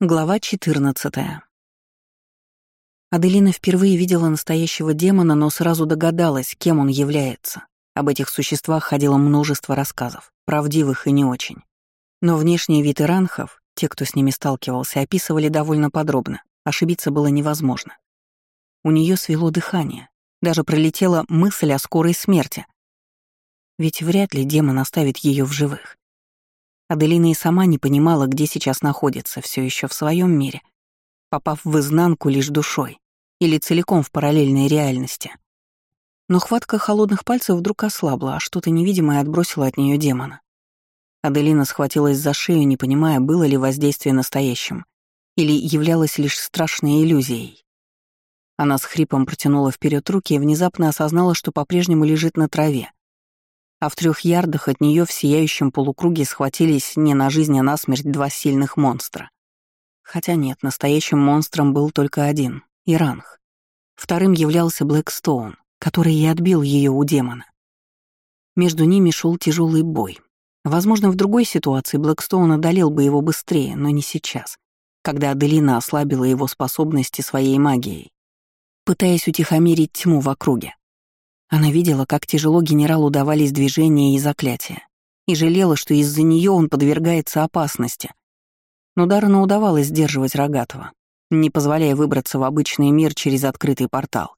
Глава 14. Аделина впервые видела настоящего демона, но сразу догадалась, кем он является. Об этих существах ходило множество рассказов, правдивых и не очень. Но внешний вид иранхов, те, кто с ними сталкивался, описывали довольно подробно. Ошибиться было невозможно. У нее свело дыхание, даже пролетела мысль о скорой смерти. Ведь вряд ли демон оставит ее в живых. Аделина и сама не понимала, где сейчас находится, все еще в своем мире, попав в изнанку лишь душой или целиком в параллельной реальности. Но хватка холодных пальцев вдруг ослабла, а что-то невидимое отбросило от нее демона. Аделина схватилась за шею, не понимая, было ли воздействие настоящим или являлось лишь страшной иллюзией. Она с хрипом протянула вперед руки и внезапно осознала, что по-прежнему лежит на траве, а в трех ярдах от нее в сияющем полукруге схватились не на жизнь, а на смерть два сильных монстра. Хотя нет, настоящим монстром был только один — Иранх. Вторым являлся Блэкстоун, который и отбил ее у демона. Между ними шел тяжелый бой. Возможно, в другой ситуации Блэкстоун одолел бы его быстрее, но не сейчас, когда Аделина ослабила его способности своей магией, пытаясь утихомирить тьму в округе. Она видела, как тяжело генералу давались движения и заклятия, и жалела, что из-за нее он подвергается опасности. Но Даррену удавалось сдерживать Рогатого, не позволяя выбраться в обычный мир через открытый портал.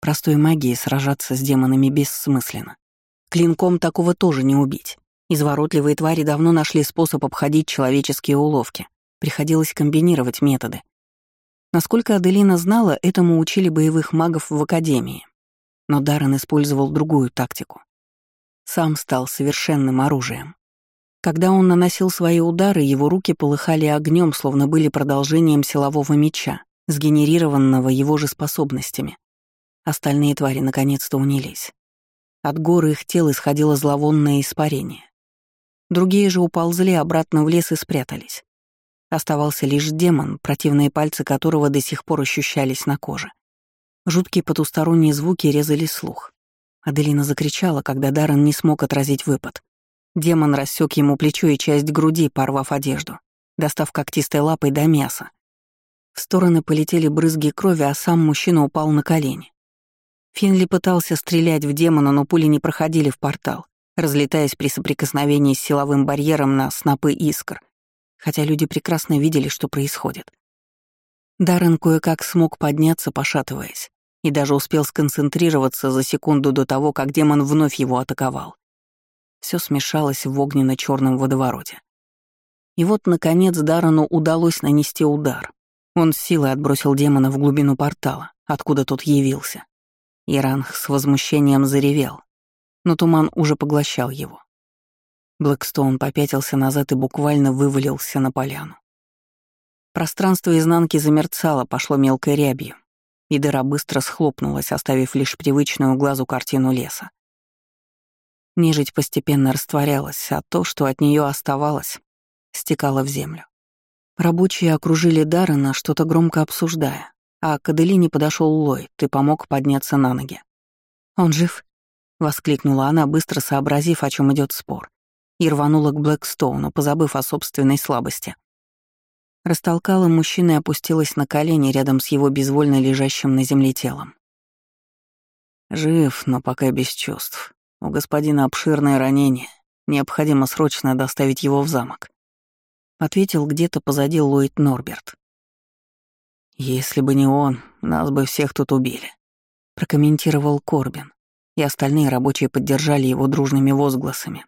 Простой магией сражаться с демонами бессмысленно. Клинком такого тоже не убить. Изворотливые твари давно нашли способ обходить человеческие уловки. Приходилось комбинировать методы. Насколько Аделина знала, этому учили боевых магов в Академии. Но Даррен использовал другую тактику. Сам стал совершенным оружием. Когда он наносил свои удары, его руки полыхали огнем, словно были продолжением силового меча, сгенерированного его же способностями. Остальные твари наконец-то унились. От горы их тел исходило зловонное испарение. Другие же уползли обратно в лес и спрятались. Оставался лишь демон, противные пальцы которого до сих пор ощущались на коже. Жуткие потусторонние звуки резали слух. Аделина закричала, когда Даррен не смог отразить выпад. Демон рассек ему плечо и часть груди, порвав одежду, достав когтистой лапой до мяса. В стороны полетели брызги крови, а сам мужчина упал на колени. Финли пытался стрелять в демона, но пули не проходили в портал, разлетаясь при соприкосновении с силовым барьером на снопы искр, хотя люди прекрасно видели, что происходит. Даррен кое-как смог подняться, пошатываясь и даже успел сконцентрироваться за секунду до того, как демон вновь его атаковал. Все смешалось в огненно черном водовороте. И вот, наконец, Дарану удалось нанести удар. Он с силой отбросил демона в глубину портала, откуда тот явился. Иранх с возмущением заревел, но туман уже поглощал его. Блэкстоун попятился назад и буквально вывалился на поляну. Пространство изнанки замерцало, пошло мелкой рябью, и дыра быстро схлопнулась, оставив лишь привычную глазу картину леса. Нежить постепенно растворялась, а то, что от нее оставалось, стекало в землю. Рабочие окружили Даррена, что-то громко обсуждая, а к Аделине подошел Ллойд и помог подняться на ноги. «Он жив?» — воскликнула она, быстро сообразив, о чем идет спор, и рванула к Блэкстоуну, позабыв о собственной слабости. Растолкала мужчину и опустилась на колени рядом с его безвольно лежащим на земле телом. Жив, но пока без чувств. У господина обширное ранение. Необходимо срочно доставить его в замок. Ответил где-то позади Ллойд Норберт. «Если бы не он, нас бы всех тут убили», — прокомментировал Корбин, и остальные рабочие поддержали его дружными возгласами.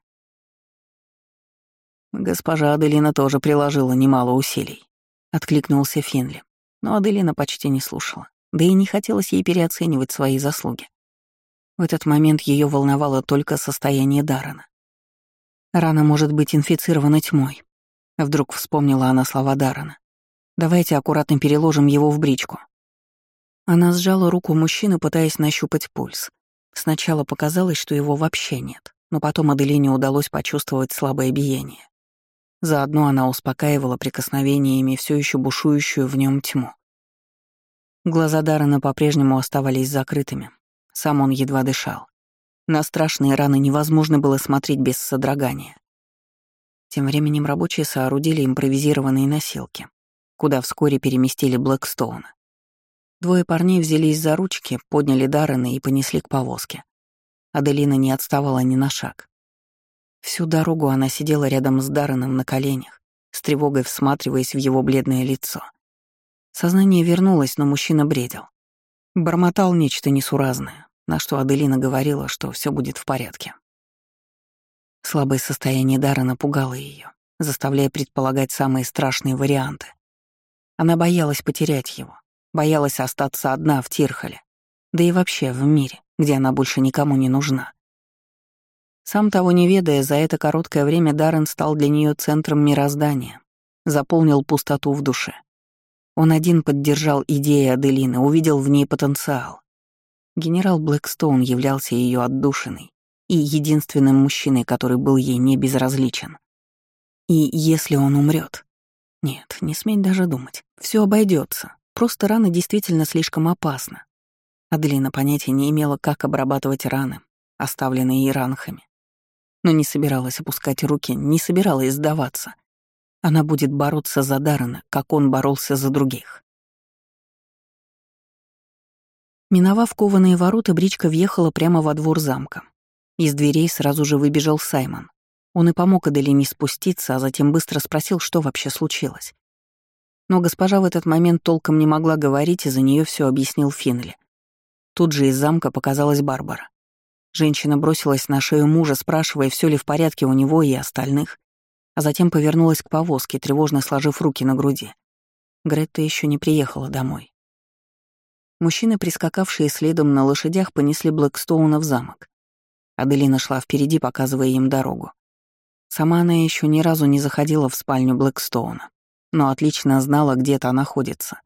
Госпожа Аделина тоже приложила немало усилий. Откликнулся Финли. Но Аделина почти не слушала. Да и не хотелось ей переоценивать свои заслуги. В этот момент ее волновало только состояние Дарана. Рана может быть инфицирована тьмой. Вдруг вспомнила она слова Дарана. Давайте аккуратно переложим его в бричку. Она сжала руку мужчины, пытаясь нащупать пульс. Сначала показалось, что его вообще нет, но потом Аделине удалось почувствовать слабое биение. Заодно она успокаивала прикосновениями все еще бушующую в нем тьму. Глаза Даррена по-прежнему оставались закрытыми. Сам он едва дышал. На страшные раны невозможно было смотреть без содрогания. Тем временем рабочие соорудили импровизированные носилки, куда вскоре переместили Блэкстоуна. Двое парней взялись за ручки, подняли Даррена и понесли к повозке. Аделина не отставала ни на шаг. Всю дорогу она сидела рядом с Дарреном на коленях, с тревогой всматриваясь в его бледное лицо. Сознание вернулось, но мужчина бредил. Бормотал нечто несуразное, на что Аделина говорила, что все будет в порядке. Слабое состояние Дара напугало ее, заставляя предполагать самые страшные варианты. Она боялась потерять его, боялась остаться одна в Тирхоле, да и вообще в мире, где она больше никому не нужна. Сам того не ведая, за это короткое время Даррен стал для нее центром мироздания, заполнил пустоту в душе. Он один поддержал идеи Аделины, увидел в ней потенциал. Генерал Блэкстоун являлся ее отдушиной и единственным мужчиной, который был ей не безразличен. И если он умрет, Нет, не смей даже думать. Все обойдется. Просто рана действительно слишком опасна. Аделина понятия не имела, как обрабатывать раны, оставленные иранхами. Но не собиралась опускать руки, не собиралась сдаваться — она будет бороться за Даррена, как он боролся за других. Миновав кованые ворота, бричка въехала прямо во двор замка. Из дверей сразу же выбежал Саймон. Он и помог Аделине спуститься, а затем быстро спросил, что вообще случилось. Но госпожа в этот момент толком не могла говорить, и за нее все объяснил Финли. Тут же из замка показалась Барбара. Женщина бросилась на шею мужа, спрашивая, все ли в порядке у него и остальных а затем повернулась к повозке, тревожно сложив руки на груди. Гретта еще не приехала домой. Мужчины, прискакавшие следом на лошадях, понесли Блэкстоуна в замок. Аделина шла впереди, показывая им дорогу. Сама она еще ни разу не заходила в спальню Блэкстоуна, но отлично знала, где та находится.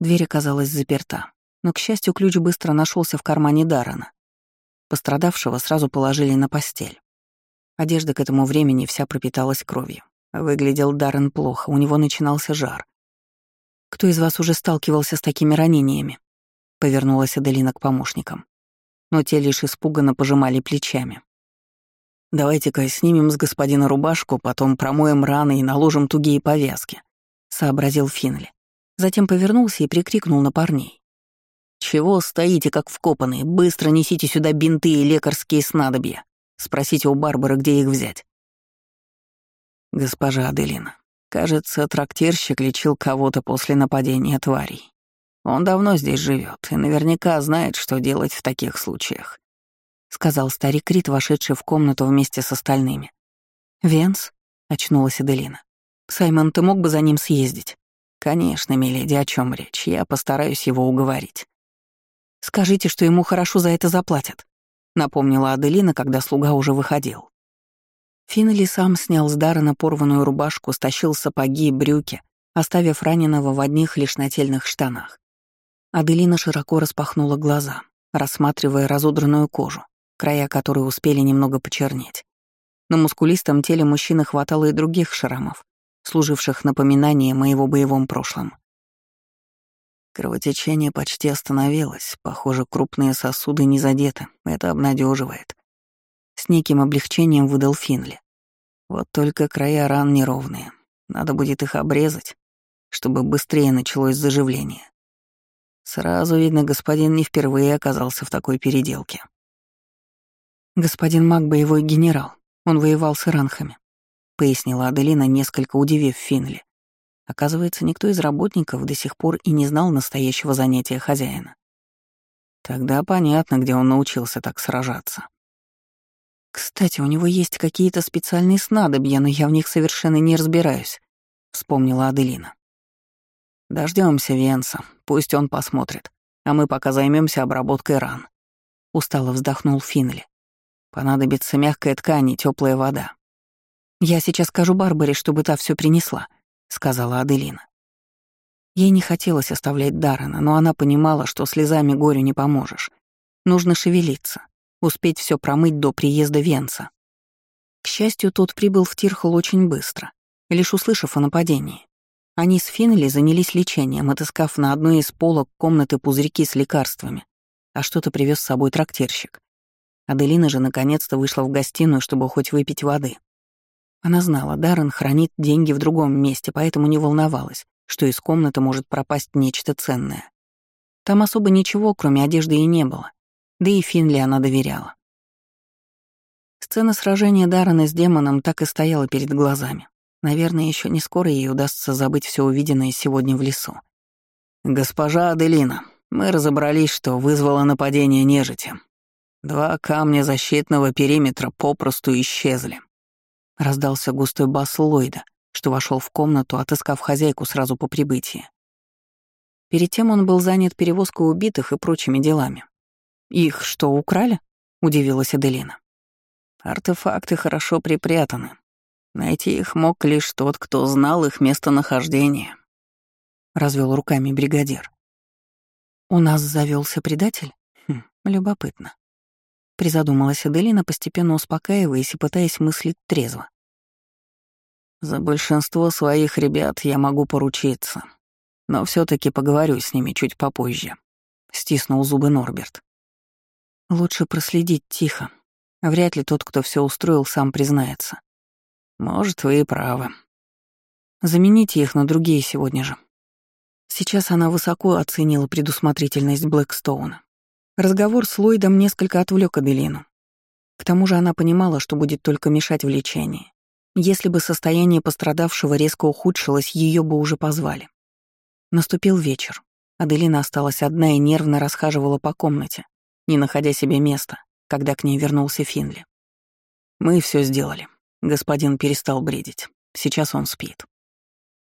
Дверь оказалась заперта, но, к счастью, ключ быстро нашелся в кармане Дарана. Пострадавшего сразу положили на постель. Одежда к этому времени вся пропиталась кровью. Выглядел Даррен плохо, у него начинался жар. «Кто из вас уже сталкивался с такими ранениями?» — повернулась Аделина к помощникам. Но те лишь испуганно пожимали плечами. «Давайте-ка снимем с господина рубашку, потом промоем раны и наложим тугие повязки», — сообразил Финли. Затем повернулся и прикрикнул на парней. «Чего стоите, как вкопанные? Быстро несите сюда бинты и лекарские снадобья!» Спросите у Барбары, где их взять. Госпожа Аделина, кажется, трактирщик лечил кого-то после нападения тварей. Он давно здесь живет и наверняка знает, что делать в таких случаях», — сказал старик Крит, вошедший в комнату вместе с остальными. «Венс?» — очнулась Аделина. «Саймон, ты мог бы за ним съездить?» «Конечно, миледи, о чем речь? Я постараюсь его уговорить». «Скажите, что ему хорошо за это заплатят», напомнила Аделина, когда слуга уже выходил. Финнелли сам снял с Даррена порванную рубашку, стащил сапоги и брюки, оставив раненого в одних лишь нательных штанах. Аделина широко распахнула глаза, рассматривая разодранную кожу, края которой успели немного почернеть. На мускулистом теле мужчины хватало и других шрамов, служивших напоминанием о его боевом прошлом. Кровотечение почти остановилось. Похоже, крупные сосуды не задеты. Это обнадеживает. С неким облегчением выдал Финли. Вот только края ран неровные. Надо будет их обрезать, чтобы быстрее началось заживление. Сразу видно, господин не впервые оказался в такой переделке. «Господин Мак — боевой генерал. Он воевал с иранхами», — пояснила Аделина, несколько удивив Финли. Оказывается, никто из работников до сих пор и не знал настоящего занятия хозяина. Тогда понятно, где он научился так сражаться. «Кстати, у него есть какие-то специальные снадобья, но я в них совершенно не разбираюсь», — вспомнила Аделина. Дождемся Венса, пусть он посмотрит, а мы пока займемся обработкой ран. Устало вздохнул Финли. Понадобится мягкая ткань и теплая вода. Я сейчас скажу Барбаре, чтобы та все принесла. — сказала Аделина. Ей не хотелось оставлять Даррена, но она понимала, что слезами горю не поможешь. Нужно шевелиться, успеть все промыть до приезда Венца. К счастью, тот прибыл в Тирхол очень быстро, лишь услышав о нападении. Они с Финнелли занялись лечением, отыскав на одной из полок комнаты пузырьки с лекарствами, а что-то привез с собой трактирщик. Аделина же наконец-то вышла в гостиную, чтобы хоть выпить воды. Она знала, Даррен хранит деньги в другом месте, поэтому не волновалась, что из комнаты может пропасть нечто ценное. Там особо ничего, кроме одежды, и не было. Да и Финли она доверяла. Сцена сражения Даррена с демоном так и стояла перед глазами. Наверное, еще не скоро ей удастся забыть все увиденное сегодня в лесу. «Госпожа Аделина, мы разобрались, что вызвало нападение нежити. Два камня защитного периметра попросту исчезли». Раздался густой бас Ллойда, что вошел в комнату, отыскав хозяйку сразу по прибытии. Перед тем он был занят перевозкой убитых и прочими делами. «Их что, украли?» — удивилась Аделина. «Артефакты хорошо припрятаны. Найти их мог лишь тот, кто знал их местонахождение», — развел руками бригадир. «У нас завелся предатель? Хм, любопытно». Призадумалась Аделина, постепенно успокаиваясь и пытаясь мыслить трезво. «За большинство своих ребят я могу поручиться», но все таки поговорю с ними чуть попозже», — стиснул зубы Норберт. «Лучше проследить тихо. Вряд ли тот, кто все устроил, сам признается». «Может, вы и правы». «Замените их на другие сегодня же». Сейчас она высоко оценила предусмотрительность Блэкстоуна. Разговор с Ллойдом несколько отвлек Аделину. К тому же она понимала, что будет только мешать в лечении. Если бы состояние пострадавшего резко ухудшилось, ее бы уже позвали. Наступил вечер. Аделина осталась одна и нервно расхаживала по комнате, не находя себе места, когда к ней вернулся Финли. «Мы все сделали. Господин перестал бредить. Сейчас он спит».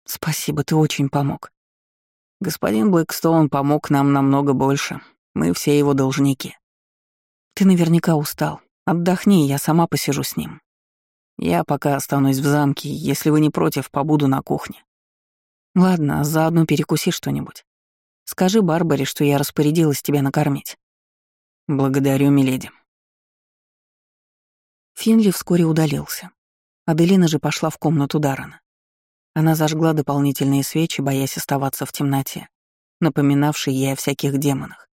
«Спасибо, ты очень помог». «Господин Блэкстоун помог нам намного больше. Мы все его должники». «Ты наверняка устал. Отдохни, я сама посижу с ним». «Я пока останусь в замке, если вы не против, побуду на кухне». Ладно, заодно перекуси что-нибудь. Скажи Барбаре, что я распорядилась тебя накормить. Благодарю, миледи. Финли вскоре удалился. Аделина же пошла в комнату Дарана. Она зажгла дополнительные свечи, боясь оставаться в темноте, напоминавшей ей о всяких демонах.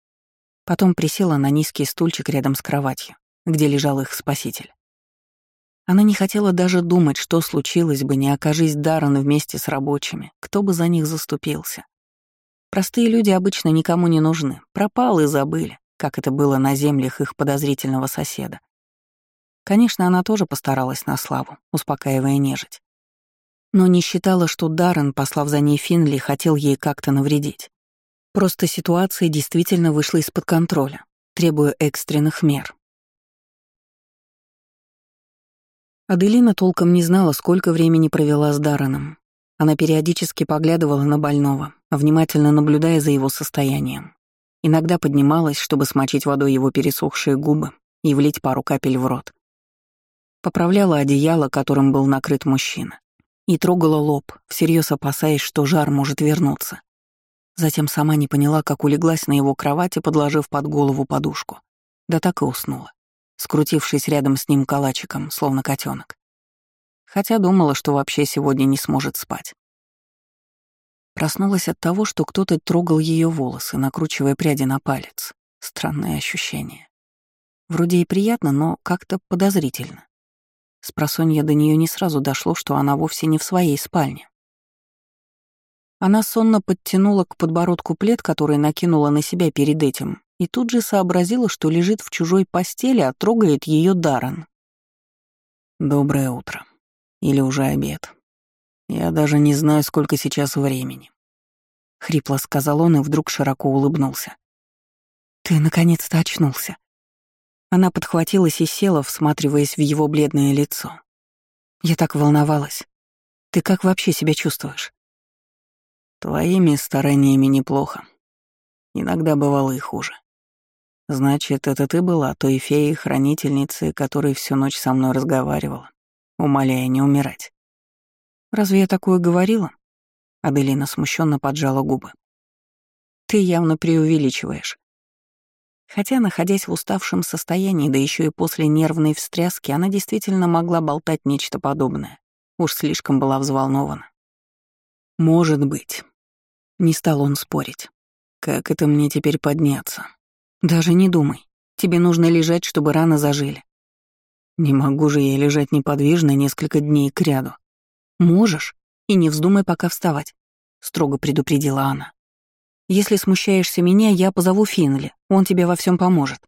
Потом присела на низкий стульчик рядом с кроватью, где лежал их спаситель. Она не хотела даже думать, что случилось бы, не окажись Даррен вместе с рабочими, кто бы за них заступился. Простые люди обычно никому не нужны, пропал и забыли, как это было на землях их подозрительного соседа. Конечно, она тоже постаралась на славу, успокаивая нежить. Но не считала, что Даррен, послав за ней Финли, хотел ей как-то навредить. Просто ситуация действительно вышла из-под контроля, требуя экстренных мер. Аделина толком не знала, сколько времени провела с Дарреном. Она периодически поглядывала на больного, внимательно наблюдая за его состоянием. Иногда поднималась, чтобы смочить водой его пересохшие губы и влить пару капель в рот. Поправляла одеяло, которым был накрыт мужчина, и трогала лоб, всерьез опасаясь, что жар может вернуться. Затем сама не поняла, как улеглась на его кровати, подложив под голову подушку. Да так и уснула скрутившись рядом с ним калачиком, словно котенок. Хотя думала, что вообще сегодня не сможет спать. Проснулась от того, что кто-то трогал ее волосы, накручивая пряди на палец. Странное ощущение. Вроде и приятно, но как-то подозрительно. Спросонья до нее не сразу дошло, что она вовсе не в своей спальне. Она сонно подтянула к подбородку плед, который накинула на себя перед этим, и тут же сообразила, что лежит в чужой постели, а трогает ее Даррен. «Доброе утро. Или уже обед. Я даже не знаю, сколько сейчас времени». Хрипло сказал он и вдруг широко улыбнулся. «Ты наконец-то очнулся». Она подхватилась и села, всматриваясь в его бледное лицо. «Я так волновалась. Ты как вообще себя чувствуешь?» «Твоими стараниями неплохо. Иногда бывало и хуже. Значит, это ты была той феей-хранительницей, которая всю ночь со мной разговаривала, умоляя не умирать. Разве я такое говорила? Аделина смущенно поджала губы. Ты явно преувеличиваешь. Хотя, находясь в уставшем состоянии, да еще и после нервной встряски, она действительно могла болтать нечто подобное. Уж слишком была взволнована. «Может быть». Не стал он спорить. «Как это мне теперь подняться?» Даже не думай. Тебе нужно лежать, чтобы раны зажили. Не могу же я лежать неподвижно несколько дней к ряду. Можешь, и не вздумай пока вставать. строго предупредила она. «Если смущаешься меня, я позову Финли, он тебе во всем поможет».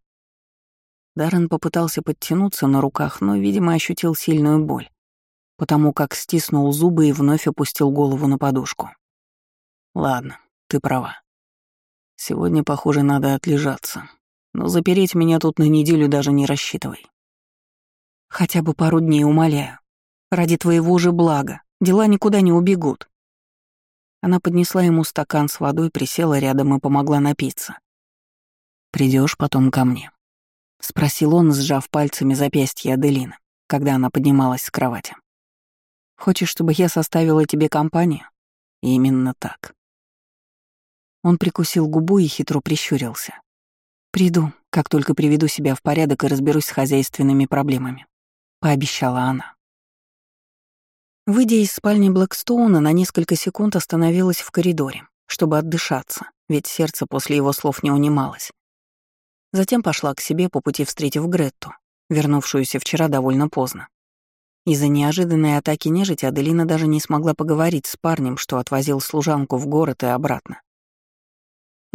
Даррен попытался подтянуться на руках, но, видимо, ощутил сильную боль, потому как стиснул зубы и вновь опустил голову на подушку. «Ладно, ты права. Сегодня, похоже, надо отлежаться, но запереть меня тут на неделю даже не рассчитывай. Хотя бы пару дней, умоляю. Ради твоего же блага. Дела никуда не убегут. Она поднесла ему стакан с водой, присела рядом и помогла напиться. Придешь потом ко мне?» — спросил он, сжав пальцами запястье Аделины, когда она поднималась с кровати. «Хочешь, чтобы я составила тебе компанию?» «Именно так». Он прикусил губу и хитро прищурился. «Приду, как только приведу себя в порядок и разберусь с хозяйственными проблемами», — пообещала она. Выйдя из спальни Блэкстоуна, на несколько секунд остановилась в коридоре, чтобы отдышаться, ведь сердце после его слов не унималось. Затем пошла к себе, по пути встретив Гретту, вернувшуюся вчера довольно поздно. Из-за неожиданной атаки нежити Аделина даже не смогла поговорить с парнем, что отвозил служанку в город и обратно.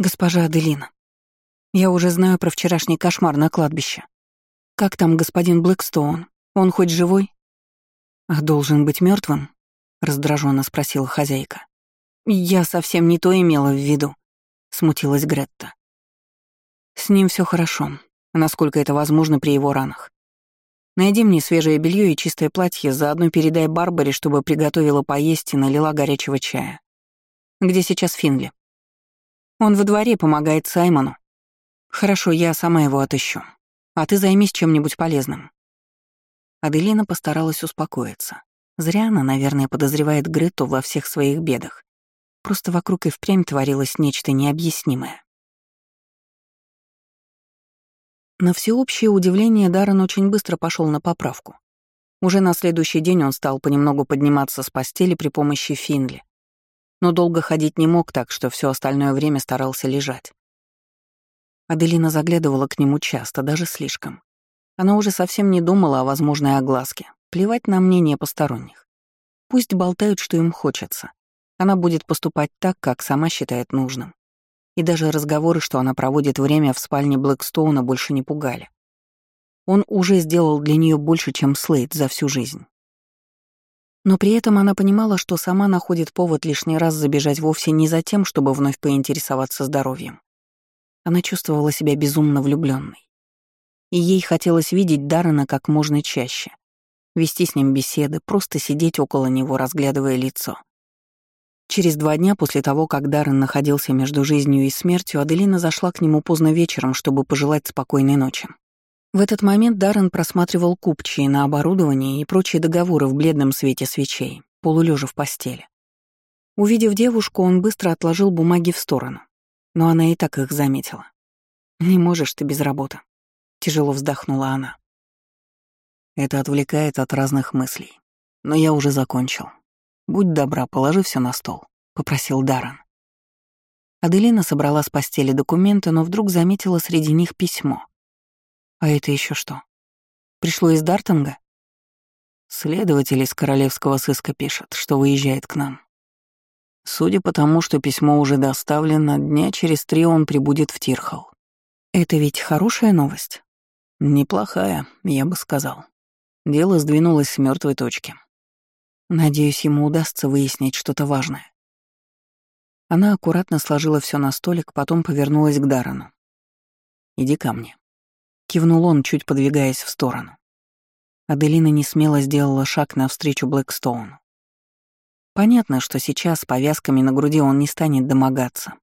«Госпожа Аделина, я уже знаю про вчерашний кошмар на кладбище. Как там господин Блэкстоун? Он хоть живой?» «А должен быть мертвым? раздраженно спросила хозяйка. «Я совсем не то имела в виду», — смутилась Гретта. «С ним все хорошо, насколько это возможно при его ранах. Найди мне свежее белье и чистое платье, заодно передай Барбаре, чтобы приготовила поесть и налила горячего чая. Где сейчас Финли? Он во дворе помогает Саймону. Хорошо, я сама его отыщу. А ты займись чем-нибудь полезным. Аделина постаралась успокоиться. Зря она, наверное, подозревает Грету во всех своих бедах. Просто вокруг и впрямь творилось нечто необъяснимое. На всеобщее удивление Даррен очень быстро пошел на поправку. Уже на следующий день он стал понемногу подниматься с постели при помощи Финли. Но долго ходить не мог, так что все остальное время старался лежать. Аделина заглядывала к нему часто, даже слишком. Она уже совсем не думала о возможной огласке. Плевать на мнение посторонних. Пусть болтают, что им хочется. Она будет поступать так, как сама считает нужным. И даже разговоры, что она проводит время в спальне Блэкстоуна, больше не пугали. Он уже сделал для нее больше, чем Слейд за всю жизнь. Но при этом она понимала, что сама находит повод лишний раз забежать вовсе не за тем, чтобы вновь поинтересоваться здоровьем. Она чувствовала себя безумно влюбленной и ей хотелось видеть Даррена как можно чаще, вести с ним беседы, просто сидеть около него, разглядывая лицо. Через два дня после того, как Даррен находился между жизнью и смертью, Аделина зашла к нему поздно вечером, чтобы пожелать спокойной ночи. В этот момент Даррен просматривал купчие на оборудование и прочие договоры в бледном свете свечей, полулежа в постели. Увидев девушку, он быстро отложил бумаги в сторону, но она и так их заметила. «Не можешь ты без работы», Тяжело вздохнула она. Это отвлекает от разных мыслей. Но я уже закончил. Будь добра, положи все на стол, попросил Даррен. Аделина собрала с постели документы, но вдруг заметила среди них письмо. А это еще что? Пришло из Дартинга? Следователь из королевского сыска пишет, что выезжает к нам. Судя по тому, что письмо уже доставлено, дня через три он прибудет в Тирхал. Это ведь хорошая новость. Неплохая, я бы сказал. Дело сдвинулось с мертвой точки. Надеюсь, ему удастся выяснить что-то важное. Она аккуратно сложила все на столик, потом повернулась к Дарану. «Иди ко мне», — кивнул он, чуть подвигаясь в сторону. Аделина не смело сделала шаг навстречу Блэкстоуну. Понятно, что сейчас с повязками на груди он не станет домогаться,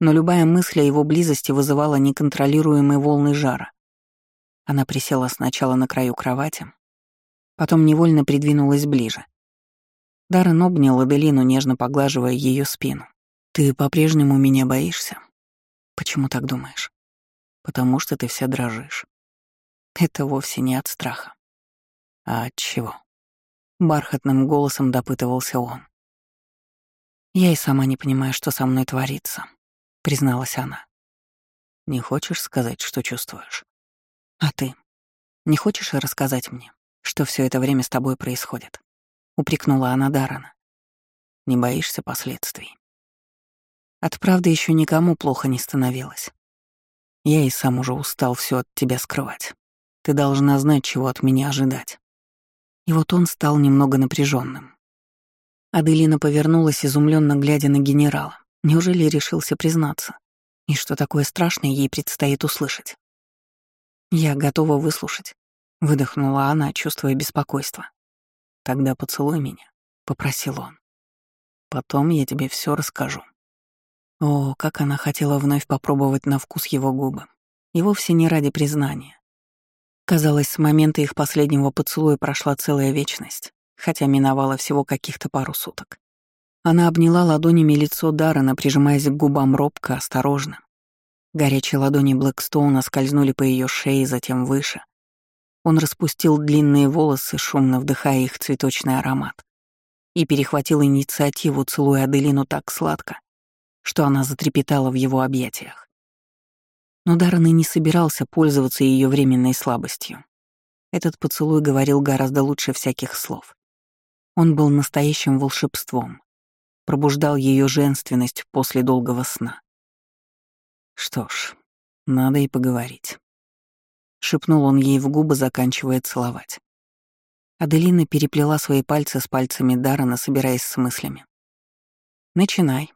но любая мысль о его близости вызывала неконтролируемые волны жара. Она присела сначала на краю кровати, потом невольно придвинулась ближе. Даррен обнял Аделину, нежно поглаживая ее спину. «Ты по-прежнему меня боишься?» «Почему так думаешь?» «Потому что ты вся дрожишь». «Это вовсе не от страха». «А от чего?» Бархатным голосом допытывался он. «Я и сама не понимаю, что со мной творится», — призналась она. «Не хочешь сказать, что чувствуешь?» А ты? Не хочешь рассказать мне, что все это время с тобой происходит? Упрекнула она Дарана. Не боишься последствий? От правды еще никому плохо не становилось. Я и сам уже устал все от тебя скрывать. Ты должна знать, чего от меня ожидать. И вот он стал немного напряженным. Аделина повернулась, изумленно глядя на генерала. Неужели решился признаться? И что такое страшное ей предстоит услышать? «Я готова выслушать», — выдохнула она, чувствуя беспокойство. «Тогда поцелуй меня», — попросил он. «Потом я тебе все расскажу». О, как она хотела вновь попробовать на вкус его губы. И вовсе не ради признания. Казалось, с момента их последнего поцелуя прошла целая вечность, хотя миновала всего каких-то пару суток. Она обняла ладонями лицо Даррена, прижимаясь к губам робко, осторожно. Горячие ладони Блэкстоуна скользнули по ее шее, затем выше. Он распустил длинные волосы, шумно вдыхая их цветочный аромат, и перехватил инициативу, целуя Аделину так сладко, что она затрепетала в его объятиях. Но Даррен и не собирался пользоваться ее временной слабостью. Этот поцелуй говорил гораздо лучше всяких слов. Он был настоящим волшебством, пробуждал ее женственность после долгого сна. Что ж, надо и поговорить. Шепнул он ей в губы, заканчивая целовать. Аделина переплела свои пальцы с пальцами Даррена, собираясь с мыслями. «Начинай»,